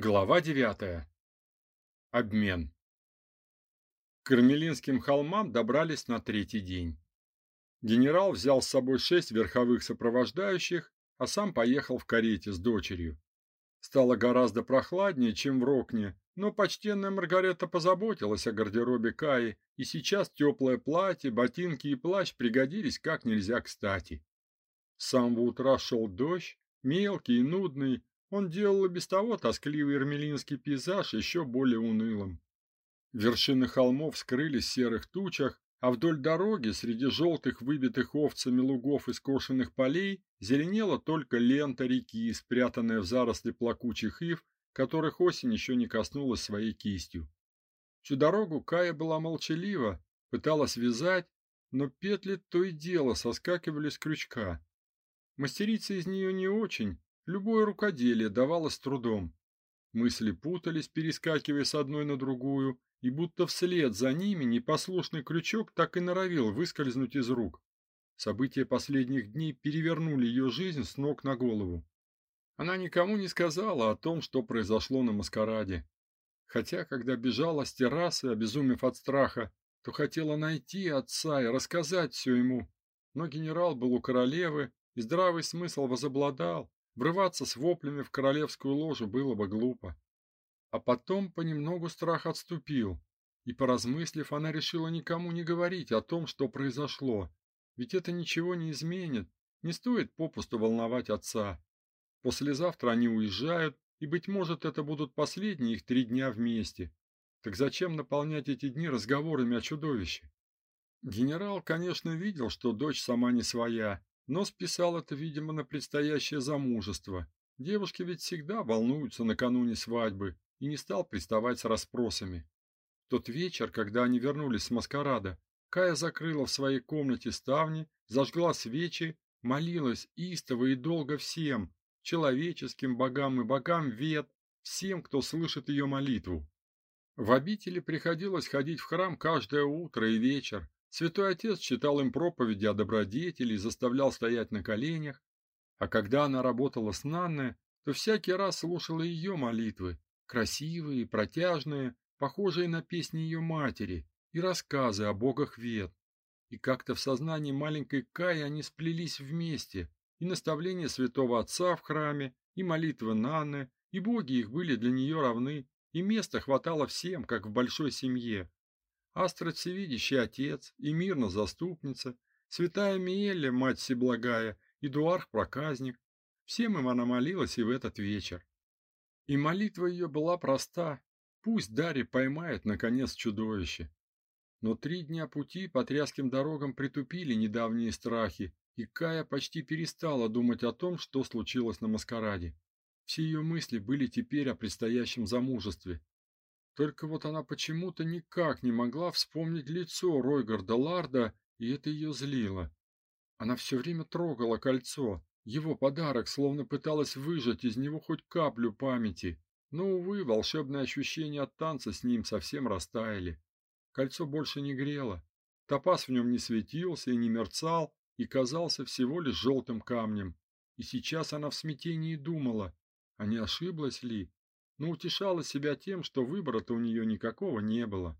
Глава 9. Обмен. К Кармелинским холмам добрались на третий день. Генерал взял с собой шесть верховых сопровождающих, а сам поехал в карете с дочерью. Стало гораздо прохладнее, чем в Рокне, но почтенная Маргарета позаботилась о гардеробе Каи, и сейчас теплое платье, ботинки и плащ пригодились как нельзя кстати. С самого утра шел дождь, мелкий и нудный, он делал и без того тоскливый ермелинский пейзаж еще более унылым. Вершины холмов скрылись в серых тучах, а вдоль дороги, среди желтых выбитых овцами лугов и скошенных полей, зеленела только лента реки, спрятанная в заросли плакучих ив, которых осень еще не коснулась своей кистью. Всю дорогу Кая была молчалива, пыталась вязать, но петли то и дело соскакивали с крючка. Мастерица из нее не очень, Любое рукоделие давалось трудом. Мысли путались, перескакивая с одной на другую, и будто вслед за ними непослушный крючок так и норовил выскользнуть из рук. События последних дней перевернули ее жизнь с ног на голову. Она никому не сказала о том, что произошло на маскараде. Хотя, когда бежала с террасы, обезумев от страха, то хотела найти отца и рассказать все ему. Но генерал был у королевы, и здравый смысл возобладал, Врываться с воплями в королевскую ложу было бы глупо. А потом понемногу страх отступил, и поразмыслив, она решила никому не говорить о том, что произошло. Ведь это ничего не изменит, не стоит попусту волновать отца. Послезавтра они уезжают, и быть может, это будут последние их три дня вместе. Так зачем наполнять эти дни разговорами о чудовище? Генерал, конечно, видел, что дочь сама не своя, но списал это, видимо, на предстоящее замужество. Девушки ведь всегда волнуются накануне свадьбы, и не стал приставать с расспросами. В тот вечер, когда они вернулись с маскарада, Кая закрыла в своей комнате ставни, зажгла свечи, молилась истово и долго всем, человеческим богам и богам вет, всем, кто слышит ее молитву. В обители приходилось ходить в храм каждое утро и вечер, Святой Отец читал им проповеди о добродетели и заставлял стоять на коленях, а когда она работала с Нанной, то всякий раз слушала ее молитвы, красивые, протяжные, похожие на песни ее матери, и рассказы о богах вет. И как-то в сознании маленькой Каи они сплелись вместе, и наставления святого отца в храме, и молитвы Нанны, и боги их были для нее равны, и места хватало всем, как в большой семье. Астра Всевидящий Отец, и Мирна Заступница, Святая Миеля, Мать Всеблагая, и Дуарх Проказник. Всем им она молилась и в этот вечер. И молитва ее была проста. Пусть Дарья поймает, наконец, чудовище. Но три дня пути по тряским дорогам притупили недавние страхи, и Кая почти перестала думать о том, что случилось на маскараде. Все ее мысли были теперь о предстоящем замужестве, только вот она почему-то никак не могла вспомнить лицо Ройгарда Ларда, и это ее злило. Она все время трогала кольцо, его подарок, словно пыталась выжать из него хоть каплю памяти. Но, увы, волшебные ощущения от танца с ним совсем растаяли. Кольцо больше не грело. Топаз в нем не светился и не мерцал, и казался всего лишь желтым камнем. И сейчас она в смятении думала, а не ошиблась ли, но утешала себя тем, что выбора-то у нее никакого не было.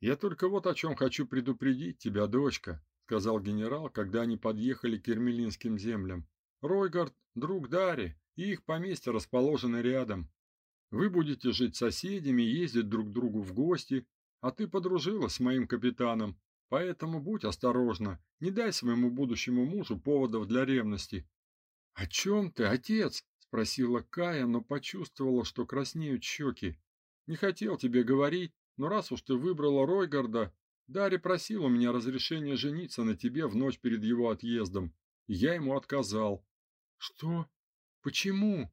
Я только вот о чем хочу предупредить тебя, дочка, сказал генерал, когда они подъехали к Ермелинским землям. Ройгард друг Дари, и их поместье расположено рядом. Вы будете жить соседями, ездить друг к другу в гости, а ты подружилась с моим капитаном, поэтому будь осторожна, не дай своему будущему мужу поводов для ревности. О чем ты, отец? Спросила Кая, но почувствовала, что краснеют щеки. Не хотел тебе говорить, но раз уж ты выбрала Ройгарда, Дарья просил у меня разрешения жениться на тебе в ночь перед его отъездом, я ему отказал. Что? Почему?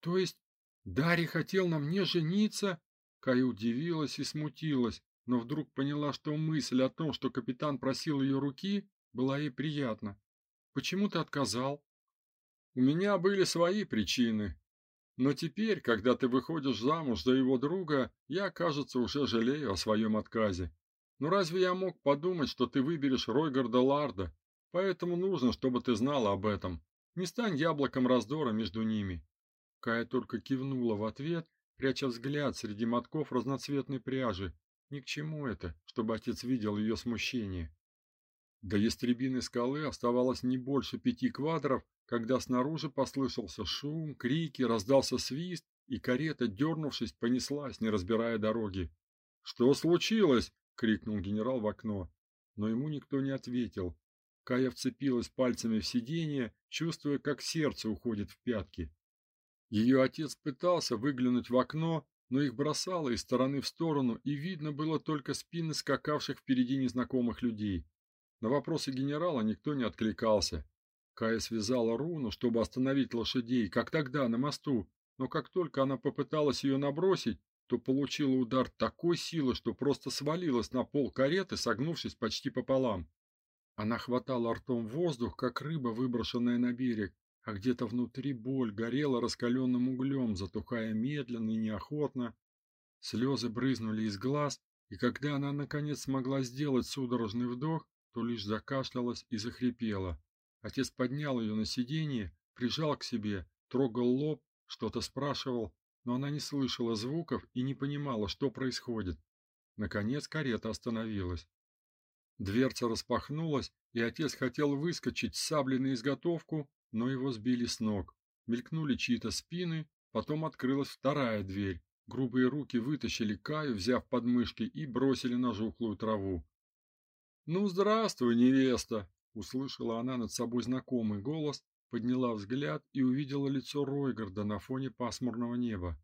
То есть Дарья хотел на мне жениться? Кая удивилась и смутилась, но вдруг поняла, что мысль о том, что капитан просил ее руки, была ей приятна. Почему ты отказал? У меня были свои причины. Но теперь, когда ты выходишь замуж за его друга, я, кажется, уже жалею о своем отказе. Но разве я мог подумать, что ты выберешь Ройгарда Ларда? Поэтому нужно, чтобы ты знала об этом. Не стань яблоком раздора между ними. Кая только кивнула в ответ, пряча взгляд среди мотков разноцветной пряжи. Ни к чему это, чтобы отец видел ее смущение. До ястребиной скалы оставалось не больше пяти квадров, когда снаружи послышался шум, крики, раздался свист, и карета, дернувшись, понеслась, не разбирая дороги. "Что случилось?" крикнул генерал в окно, но ему никто не ответил. Кая вцепилась пальцами в сиденье, чувствуя, как сердце уходит в пятки. Ее отец пытался выглянуть в окно, но их бросало из стороны в сторону, и видно было только спины скакавших впереди незнакомых людей. На вопросы генерала никто не откликался. Кая связала руну, чтобы остановить лошадей, как тогда на мосту, но как только она попыталась ее набросить, то получила удар такой силы, что просто свалилась на пол кареты, согнувшись почти пополам. Она хватала ртом воздух, как рыба, выброшенная на берег, а где-то внутри боль горела раскаленным углем, затухая медленно и неохотно. Слезы брызнули из глаз, и когда она наконец смогла сделать судорожный вдох, то лишь закашлялась и захрипела. Отец поднял ее на сиденье, прижал к себе, трогал лоб, что-то спрашивал, но она не слышала звуков и не понимала, что происходит. Наконец карета остановилась. Дверца распахнулась, и отец хотел выскочить с саблей на изготовку, но его сбили с ног. Мелькнули чьи-то спины, потом открылась вторая дверь. Грубые руки вытащили Каю, взяв подмышки, и бросили на жухлую траву. "Ну, здравствуй, невеста", услышала она над собой знакомый голос, подняла взгляд и увидела лицо Ройгарда на фоне пасмурного неба.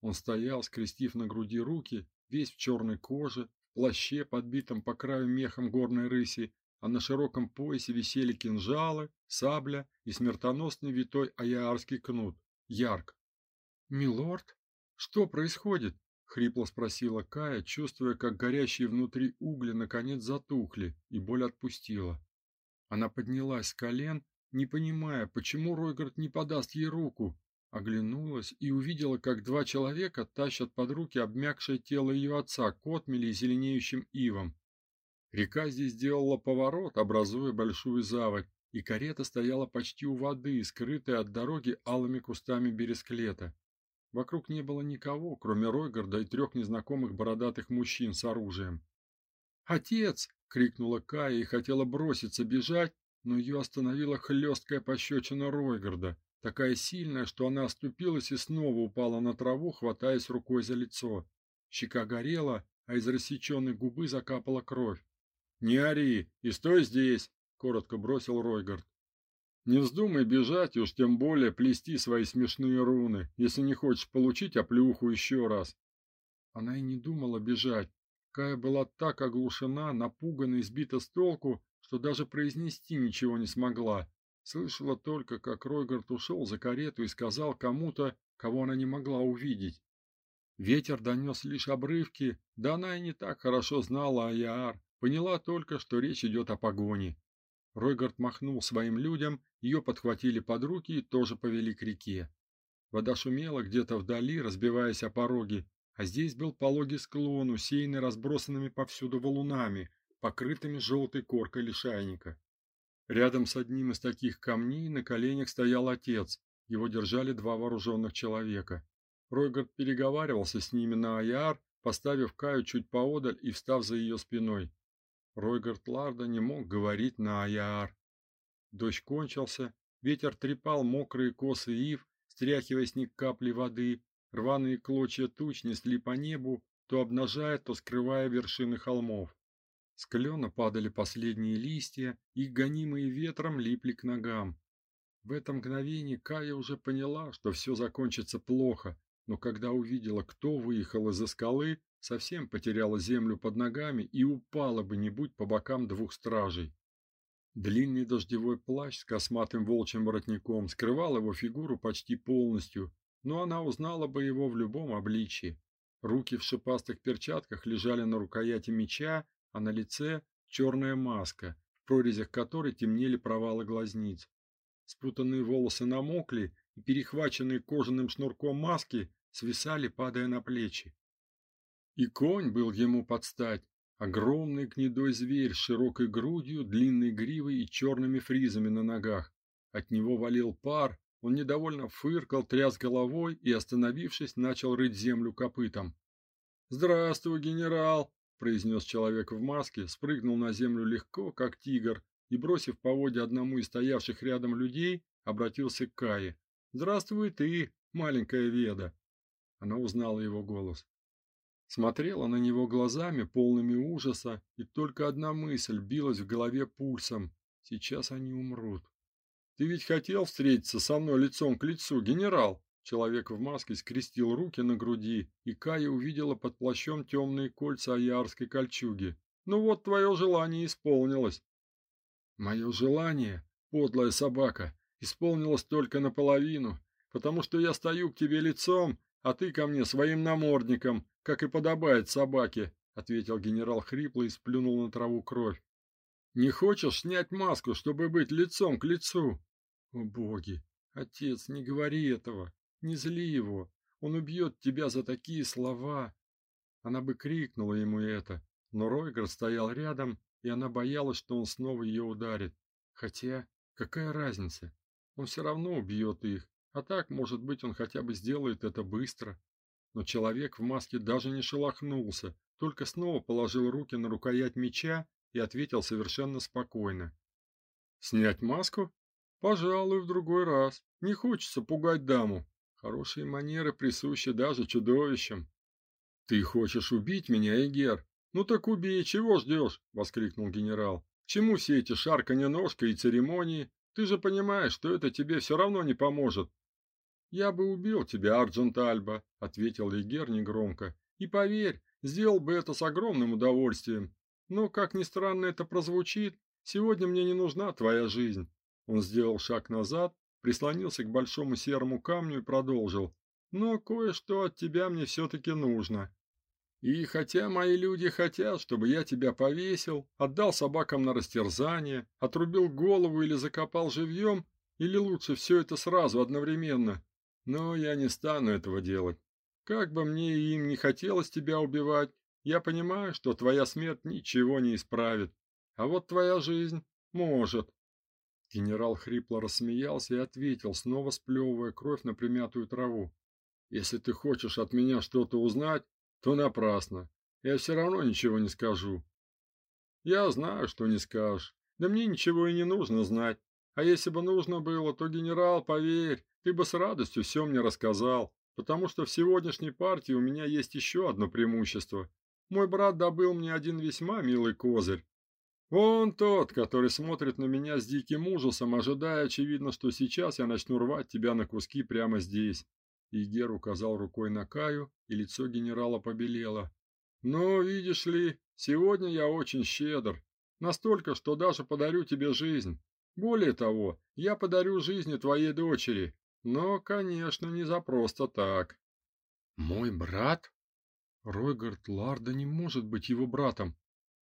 Он стоял, скрестив на груди руки, весь в черной коже, в плаще, подбитом по краю мехом горной рыси, а на широком поясе висели кинжалы, сабля и смертоносный витой аярский кнут. Ярк. "Милорд, что происходит?" хрипло спросила Кая, чувствуя, как горящие внутри угли наконец затухли, и боль отпустила. Она поднялась с колен, не понимая, почему Ройгард не подаст ей руку, оглянулась и увидела, как два человека тащат под руки обмякшее тело ее отца к отмели зеленеющим ивам. Река здесь сделала поворот, образуя большую заводь, и карета стояла почти у воды, скрытая от дороги алыми кустами бересклета. Вокруг не было никого, кроме Ройгарда и трех незнакомых бородатых мужчин с оружием. "Отец!" крикнула Кая и хотела броситься бежать, но ее остановила хлесткая пощечина Ройгарда, такая сильная, что она оступилась и снова упала на траву, хватаясь рукой за лицо. Щека горела, а из рассеченной губы закапала кровь. Не ори и стой здесь, коротко бросил Ройгард. Не вздумай бежать уж тем более плести свои смешные руны, если не хочешь получить оплюху еще раз. Она и не думала бежать. Кая была так оглушена, напугана и сбита с толку, что даже произнести ничего не смогла. Слышала только, как Ройгард ушел за карету и сказал кому-то, кого она не могла увидеть. Ветер донес лишь обрывки, да она и не так хорошо знала Аяар, Поняла только, что речь идет о погоне. Ройгард махнул своим людям, ее подхватили под руки и тоже повели к реке. Вода шумела где-то вдали, разбиваясь о пороги, а здесь был пологий склон, усеянный разбросанными повсюду валунами, покрытыми желтой коркой лишайника. Рядом с одним из таких камней на коленях стоял отец. Его держали два вооруженных человека. Ройгард переговаривался с ними на аяр, поставив Каю чуть поодаль и встав за ее спиной. Ройгард Ларда не мог говорить на Аяар. Дождь кончился, ветер трепал мокрые косы ив, стряхивая с них капли воды, рваные клочья туч несли по небу, то обнажая, то скрывая вершины холмов. С клена падали последние листья, и гонимые ветром липли к ногам. В это мгновение Кая уже поняла, что все закончится плохо, но когда увидела, кто выехал из-за скалы, совсем потеряла землю под ногами и упала бы, не будь по бокам двух стражей. Длинный дождевой плащ с косматым волчьим воротником скрывал его фигуру почти полностью, но она узнала бы его в любом обличии. Руки в шипастых перчатках лежали на рукояти меча, а на лице черная маска, в прорезях которой темнели провалы глазниц. Спутанные волосы намокли, и перехваченные кожаным шнурком маски свисали, падая на плечи. И конь был ему под стать, огромный гнедой зверь с широкой грудью, длинной гривой и черными фризами на ногах. От него валил пар, Он недовольно фыркал, тряс головой и, остановившись, начал рыть землю копытом. "Здравствуй, генерал", произнес человек в маске, спрыгнул на землю легко, как тигр, и бросив поводья одному из стоявших рядом людей, обратился к Кае. "Здравствуй ты, маленькая Веда". Она узнала его голос. Смотрела на него глазами, полными ужаса, и только одна мысль билась в голове пульсом: сейчас они умрут. Ты ведь хотел встретиться со мной лицом к лицу, генерал? Человек в маске скрестил руки на груди, и Кая увидела под плащом темные кольца аярской кольчуги. Ну вот твое желание исполнилось. Мое желание, подлая собака, исполнилось только наполовину, потому что я стою к тебе лицом, а ты ко мне своим намордником, как и подобает собаке, ответил генерал хрипло и сплюнул на траву кровь. Не хочешь снять маску, чтобы быть лицом к лицу? О, боги! Отец, не говори этого. Не зли его. Он убьет тебя за такие слова. Она бы крикнула ему это, но Ройгер стоял рядом, и она боялась, что он снова ее ударит. Хотя, какая разница? Он все равно убьет их. А так, может быть, он хотя бы сделает это быстро. Но человек в маске даже не шелохнулся, только снова положил руки на рукоять меча и ответил совершенно спокойно. Снять маску? Пожалуй, в другой раз. Не хочется пугать даму. Хорошие манеры присущи даже чудовищам. Ты хочешь убить меня, Эгер? Ну так убей, чего ждешь? воскликнул генерал. чему все эти шарканья ножкой и церемонии? Ты же понимаешь, что это тебе все равно не поможет. Я бы убил тебя, Арджент Альба, ответил Егер негромко. И поверь, сделал бы это с огромным удовольствием. Но, как ни странно это прозвучит, сегодня мне не нужна твоя жизнь. Он сделал шаг назад, прислонился к большому серому камню и продолжил: "Но кое-что от тебя мне все таки нужно. И хотя мои люди хотят, чтобы я тебя повесил, отдал собакам на растерзание, отрубил голову или закопал живьем, или лучше все это сразу одновременно, но я не стану этого делать. Как бы мне и им не хотелось тебя убивать, я понимаю, что твоя смерть ничего не исправит, а вот твоя жизнь может. Генерал хрипло рассмеялся и ответил, снова сплевывая кровь на примятую траву. Если ты хочешь от меня что-то узнать, то напрасно. Я все равно ничего не скажу. Я знаю, что не скажешь. Да мне ничего и не нужно знать. А если бы нужно было, то генерал, поверь, ты бы с радостью все мне рассказал, потому что в сегодняшней партии у меня есть еще одно преимущество. Мой брат добыл мне один весьма милый козырь. Он тот, который смотрит на меня с диким ужасом, ожидая, очевидно, что сейчас я начну рвать тебя на куски прямо здесь. Игер указал рукой на Каю, и лицо генерала побелело. Но, видишь ли, сегодня я очень щедр, настолько, что даже подарю тебе жизнь. Более того, я подарю жизнь твоей дочери, но, конечно, не за просто так. Мой брат? Ройгард Ларда не может быть его братом.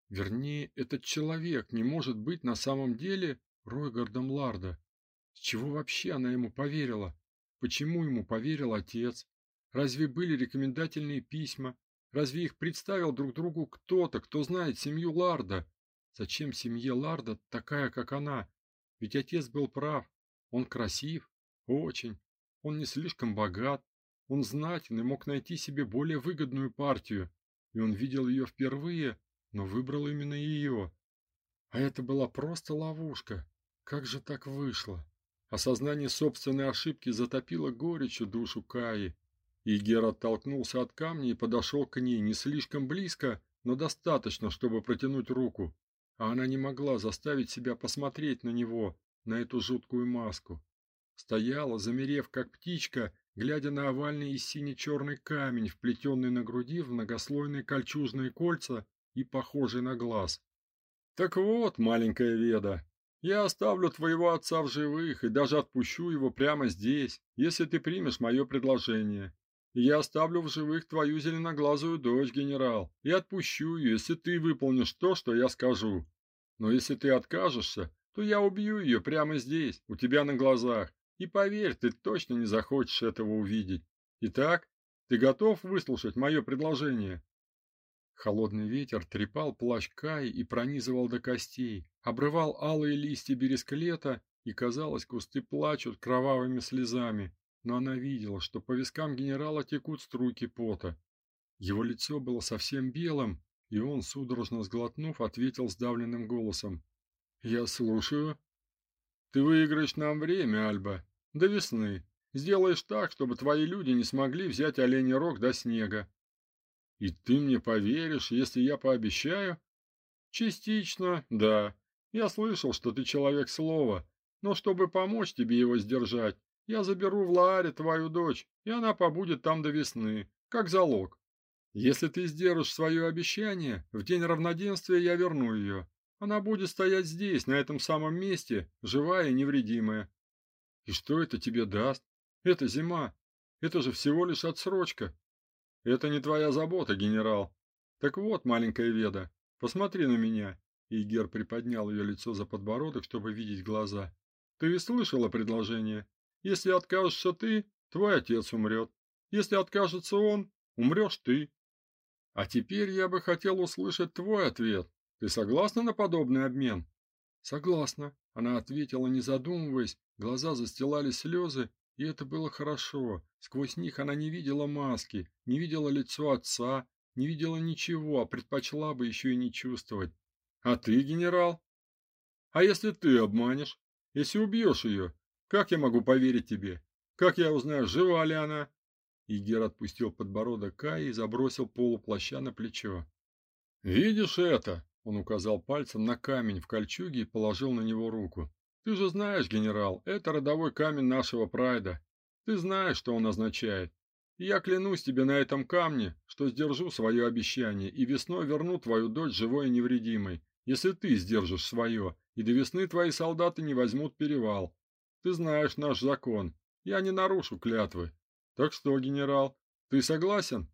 Вернее, этот человек не может быть на самом деле Ройгардом Ларда. С чего вообще она ему поверила? Почему ему поверил отец? Разве были рекомендательные письма? Разве их представил друг другу кто-то, кто знает семью Ларда? Зачем семье Ларда такая, как она? Ведь отец был прав. Он красив, очень. Он не слишком богат, он знатен и мог найти себе более выгодную партию. И он видел ее впервые, но выбрал именно ее. А это была просто ловушка. Как же так вышло? Осознание собственной ошибки затопило горечью душу Каи. И Гер оттолкнулся от камня и подошел к ней не слишком близко, но достаточно, чтобы протянуть руку. А она не могла заставить себя посмотреть на него, на эту жуткую маску. Стояла, замерев как птичка, глядя на овальный и сине-черный камень, вплетенный на груди в многослойные кольчужные кольца и похожий на глаз. Так вот, маленькая Веда, я оставлю твоего отца в живых и даже отпущу его прямо здесь, если ты примешь мое предложение. Я оставлю в живых твою зеленоглазую дочь, генерал, и отпущу ее, если ты выполнишь то, что я скажу. Но если ты откажешься, то я убью ее прямо здесь, у тебя на глазах. И поверь, ты точно не захочешь этого увидеть. Итак, ты готов выслушать мое предложение? Холодный ветер трепал плащ Каи и пронизывал до костей, обрывал алые листья бересклета и, казалось, кусты плачут кровавыми слезами, но она видела, что по вискам генерала текут струйки пота. Его лицо было совсем белым, и он, судорожно сглотнув, ответил сдавленным голосом: "Я слушаю. Ты выиграешь нам время, Альба, до весны. Сделаешь так, чтобы твои люди не смогли взять оленей рог до снега. И ты мне поверишь, если я пообещаю? Частично, да. Я слышал, что ты человек слова, но чтобы помочь тебе его сдержать, я заберу в Лааре твою дочь, и она побудет там до весны, как залог. Если ты сдержишь свое обещание, в день равноденствия я верну ее. Она будет стоять здесь, на этом самом месте, живая и невредимая. И что это тебе даст? Это зима. Это же всего лишь отсрочка. Это не твоя забота, генерал. Так вот, маленькая Веда, посмотри на меня. Игер приподнял ее лицо за подбородок, чтобы видеть глаза. Ты ведь слышала предложение? Если откажешься ты, твой отец умрет. Если откажется он, умрешь ты. А теперь я бы хотел услышать твой ответ. Ты согласна на подобный обмен? Согласна, она ответила, не задумываясь. Глаза застилали слезы, и это было хорошо. Сквозь них она не видела маски, не видела лицо отца, не видела ничего, а предпочла бы еще и не чувствовать. А ты, генерал? А если ты обманешь? Если убьешь ее? Как я могу поверить тебе? Как я узнаю, жива ли она? Игер отпустил подбородок Каи и забросил полу плаща на плечо. Видишь это? Он указал пальцем на камень в кольчуге и положил на него руку. Ты же знаешь, генерал, это родовой камень нашего прайда. Ты знаешь, что он означает. И я клянусь тебе на этом камне, что сдержу свое обещание и весной верну твою дочь живой и невредимой, если ты сдержишь свое, и до весны твои солдаты не возьмут перевал. Ты знаешь наш закон. Я не нарушу клятвы. Так что, генерал, ты согласен?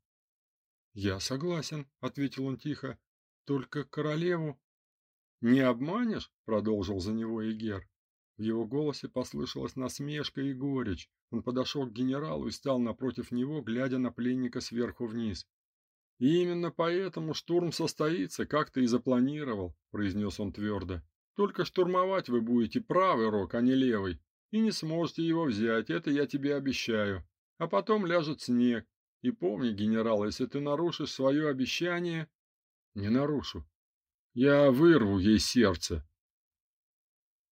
Я согласен, ответил он тихо. Только королеву не обманешь, продолжил за него Игер. В его голосе послышалась насмешка и горечь. Он подошел к генералу и стал напротив него, глядя на пленника сверху вниз. И именно поэтому штурм состоится, как ты и запланировал, произнес он твердо. Только штурмовать вы будете правый рог, а не левый, и не сможете его взять, это я тебе обещаю. А потом ляжет снег. И помни, генерал, если ты нарушишь свое обещание, не нарушу. Я вырву ей сердце,